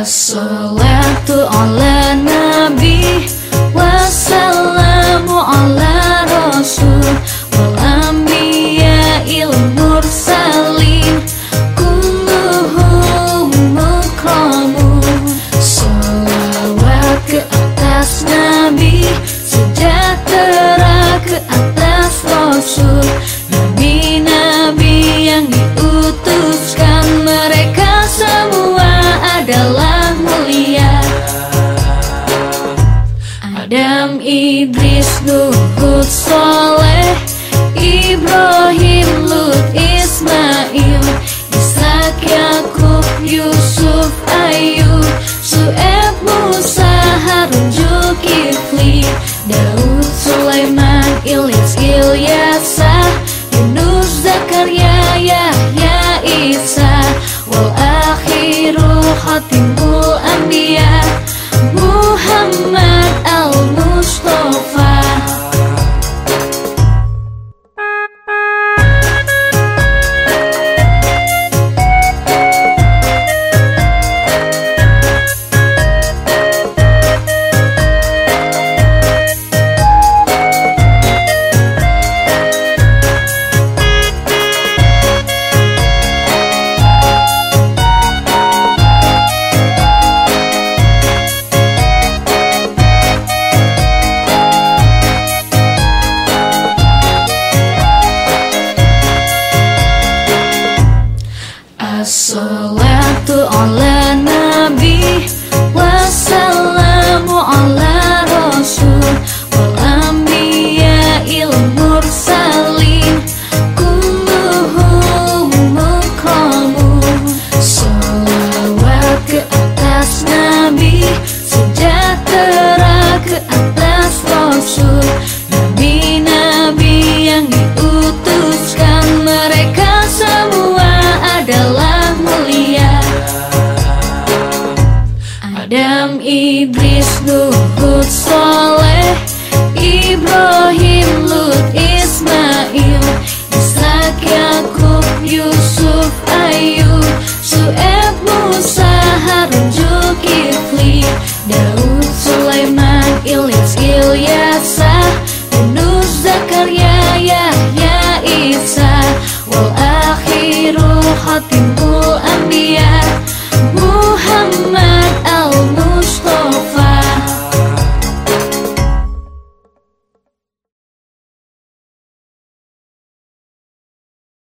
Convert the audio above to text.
Assalatu ala nabi Wassalamu Adam, Idris, Nuh, Hud, Soleh Ibrahim, Lut, Ismail Ishak, Yakub, Yusuf, Ayub Su'eb, Musa, Harun, Zulkifli Daud, Sulaiman, Ilyas, Ilyasa Yunus, Zakaria, Yahya, Isa Wal akhiru khatimul Assalatu ala Adam, Idris, Nuh, Hud, Soleh Ibrahim, Lut, Ismail Ishak, Yakub, Yusuf, Ayub Su'eb, Musa, Harun, Zulkifli Daud, Sulaiman, Ilyas, Ilyasa Yunus, Zakaria, Yahya, Isa Wal akhiru khatim